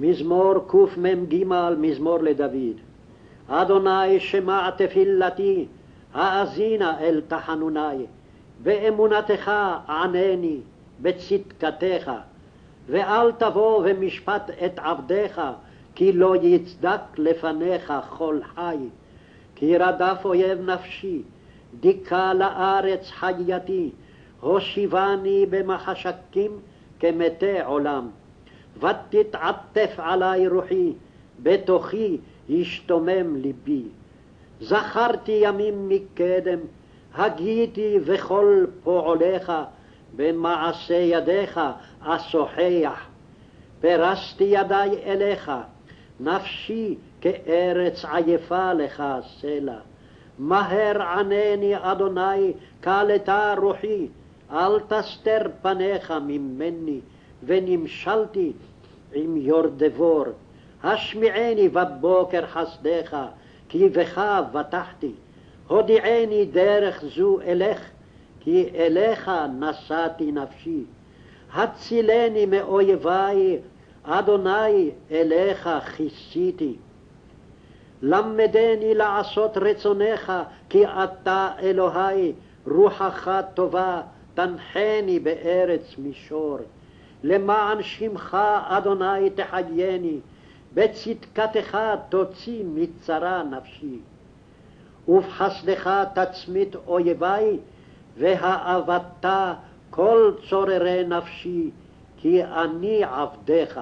מזמור קמ"ג, מזמור לדוד. אדוני שמע תפילתי, האזינה אל תחנוני, באמונתך ענני, בצדקתך, ואל תבוא ומשפט את עבדיך, כי לא יצדק לפניך כל חי. כי רדף אויב נפשי, דיכא לארץ חייתי, הושיבני במחשקים כמתי עולם. ותתעטף עלי רוחי, בתוכי ישתומם ליבי. זכרתי ימים מקדם, הגיתי וכל פועליך, במעשה ידיך אשוחח. פרסתי ידי אליך, נפשי כארץ עייפה לך סלע. מהר ענני אדוני, קלטה רוחי, אל תסתר פניך ממני, ונמשלתי עם יורדבור. השמיעני בבוקר חסדך, כי בך בטחתי. הודיעני דרך זו אלך, כי אליך נשאתי נפשי. הצילני מאויבי, אדוני אליך כיסיתי. למדני לעשות רצונך, כי אתה אלוהי, רוחך טובה, תנחני בארץ מישור. למען שמך, אדוני, תחייני, בצדקתך תוציא מצרה נפשי. ובחסדך תצמית אויבי, והאבדת כל צוררי נפשי, כי אני עבדך.